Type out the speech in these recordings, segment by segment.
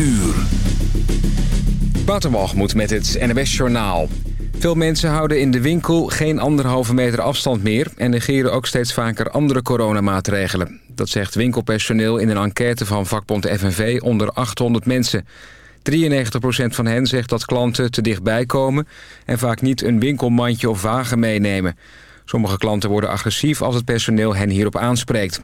uur. Waterwalgemoed met het NWS Journaal. Veel mensen houden in de winkel geen anderhalve meter afstand meer... en negeren ook steeds vaker andere coronamaatregelen. Dat zegt winkelpersoneel in een enquête van vakbond FNV onder 800 mensen. 93% van hen zegt dat klanten te dichtbij komen... en vaak niet een winkelmandje of wagen meenemen. Sommige klanten worden agressief als het personeel hen hierop aanspreekt.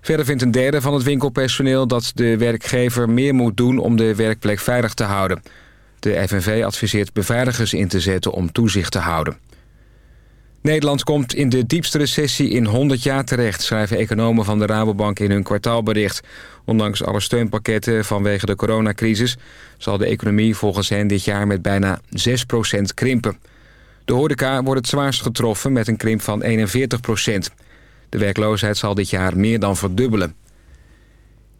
Verder vindt een derde van het winkelpersoneel dat de werkgever meer moet doen... om de werkplek veilig te houden... De FNV adviseert beveiligers in te zetten om toezicht te houden. Nederland komt in de diepste recessie in 100 jaar terecht... schrijven economen van de Rabobank in hun kwartaalbericht. Ondanks alle steunpakketten vanwege de coronacrisis... zal de economie volgens hen dit jaar met bijna 6% krimpen. De horeca wordt het zwaarst getroffen met een krimp van 41 De werkloosheid zal dit jaar meer dan verdubbelen.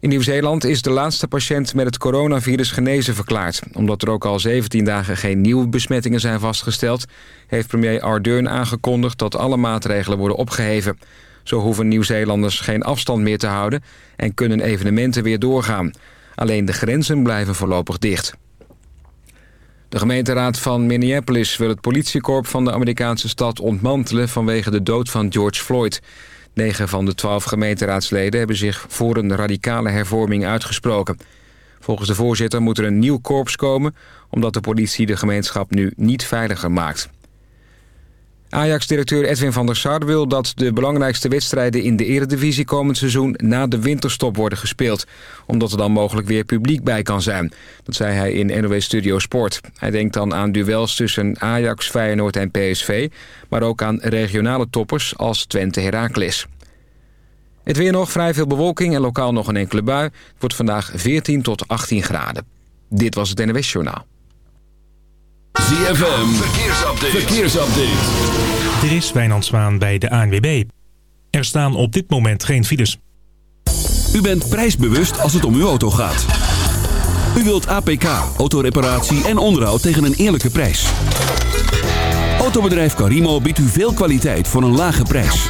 In Nieuw-Zeeland is de laatste patiënt met het coronavirus genezen verklaard. Omdat er ook al 17 dagen geen nieuwe besmettingen zijn vastgesteld... heeft premier Ardern aangekondigd dat alle maatregelen worden opgeheven. Zo hoeven Nieuw-Zeelanders geen afstand meer te houden... en kunnen evenementen weer doorgaan. Alleen de grenzen blijven voorlopig dicht. De gemeenteraad van Minneapolis wil het politiekorps van de Amerikaanse stad ontmantelen... vanwege de dood van George Floyd... Negen van de twaalf gemeenteraadsleden hebben zich voor een radicale hervorming uitgesproken. Volgens de voorzitter moet er een nieuw korps komen... omdat de politie de gemeenschap nu niet veiliger maakt. Ajax-directeur Edwin van der Sar wil dat de belangrijkste wedstrijden in de eredivisie komend seizoen na de winterstop worden gespeeld. Omdat er dan mogelijk weer publiek bij kan zijn. Dat zei hij in NOW Studio Sport. Hij denkt dan aan duels tussen Ajax, Feyenoord en PSV, maar ook aan regionale toppers als Twente Heracles. Het weer nog, vrij veel bewolking en lokaal nog een enkele bui. Het wordt vandaag 14 tot 18 graden. Dit was het NWS Journaal. ZFM, verkeersupdate. verkeersupdate. Er is Wijnand Zwaan bij de ANWB. Er staan op dit moment geen files. U bent prijsbewust als het om uw auto gaat. U wilt APK, autoreparatie en onderhoud tegen een eerlijke prijs. Autobedrijf Carimo biedt u veel kwaliteit voor een lage prijs.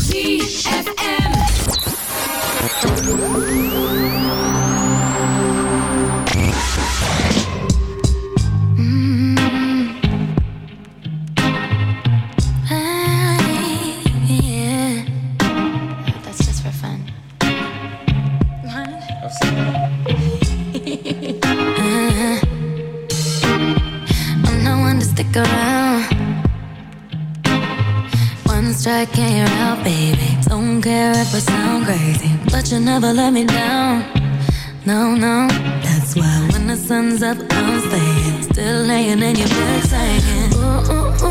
ZFM. If I sound crazy, but you never let me down. No, no, that's why when the sun's up, I'm staying. Still laying in your bed saying, ooh, ooh, ooh.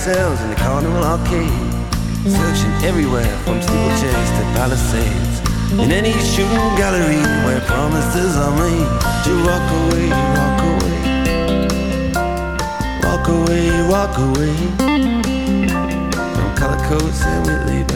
ourselves in the carnival arcade, searching everywhere from steeplechase to palisades. In any shooting gallery where promises are made to walk away, walk away, walk away, walk away from color codes and Whitley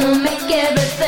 gonna make everything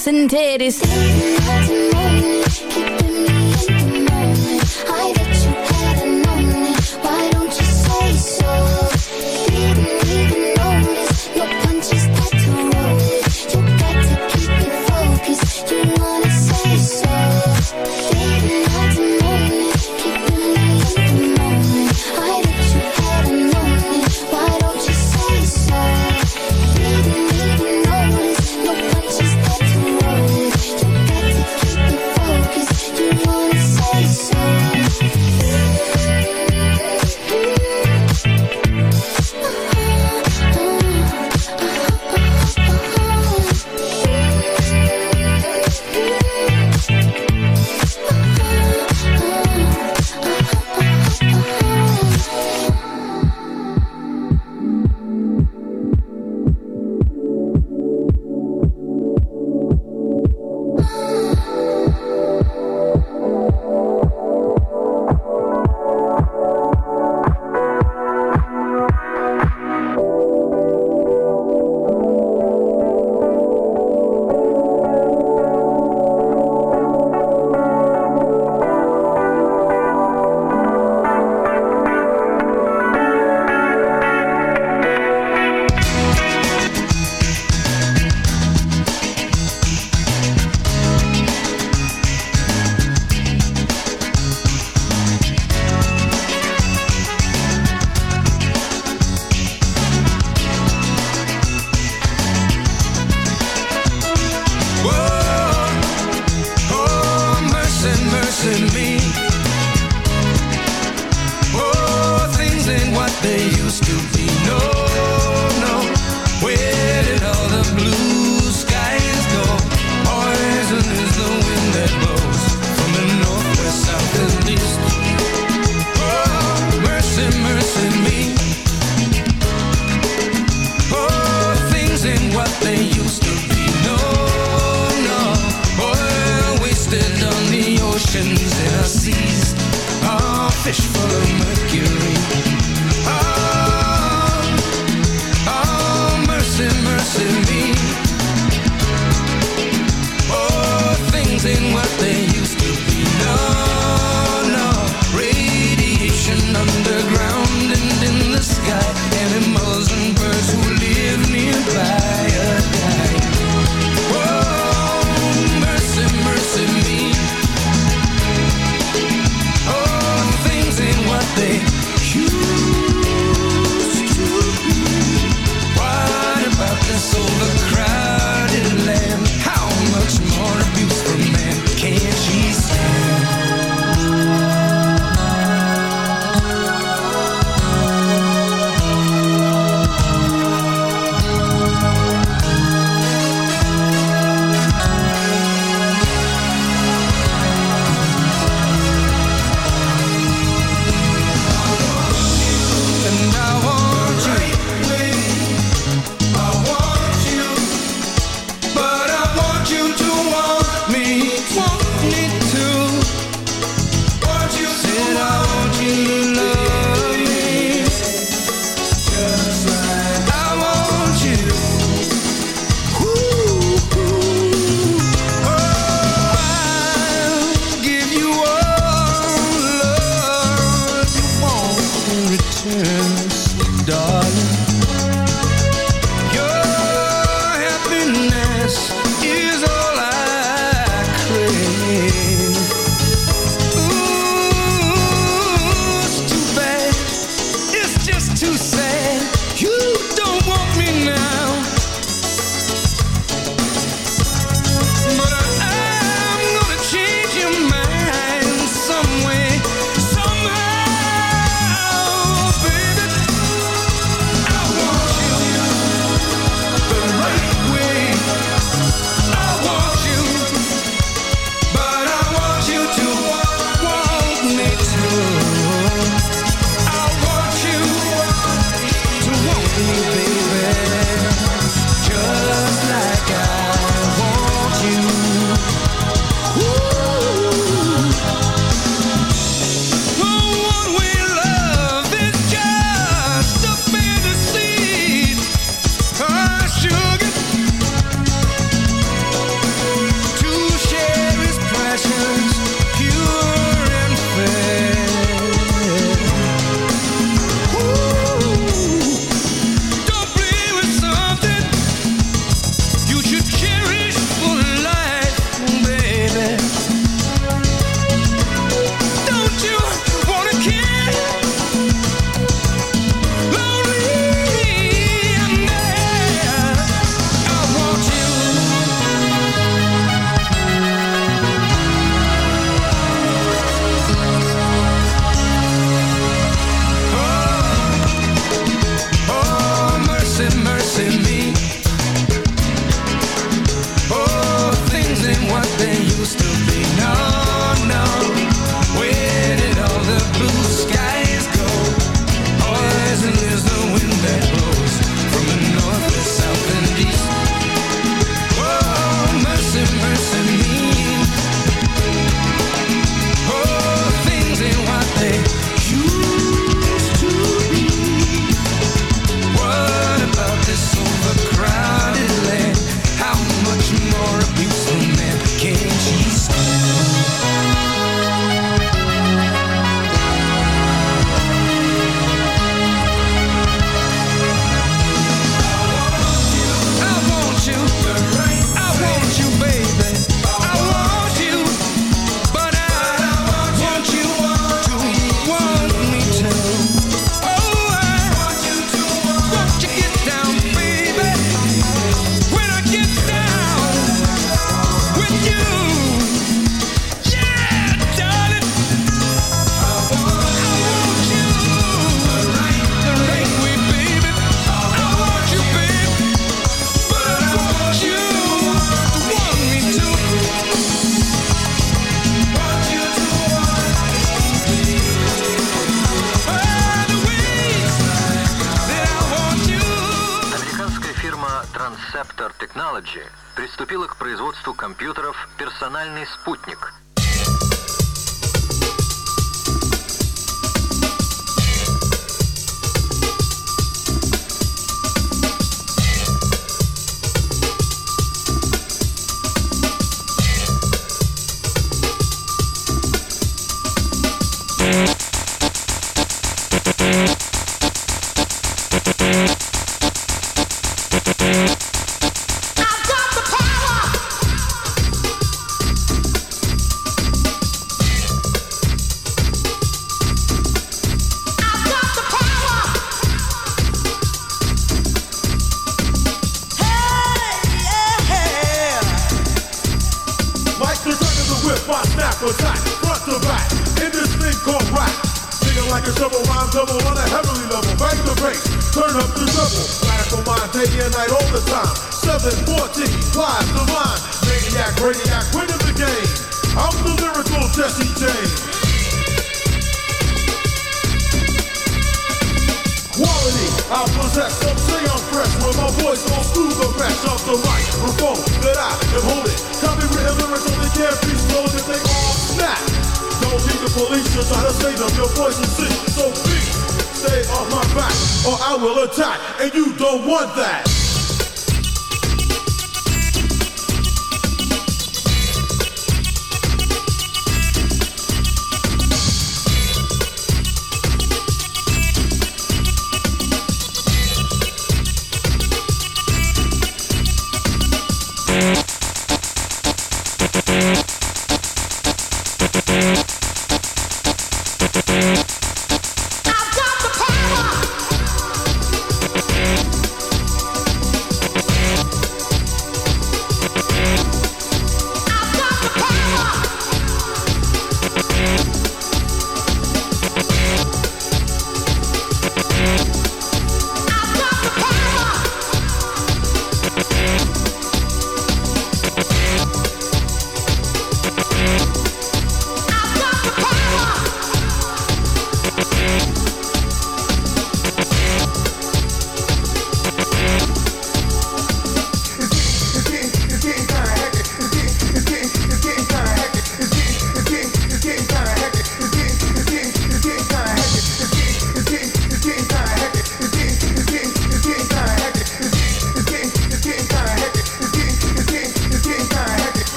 ass and titties.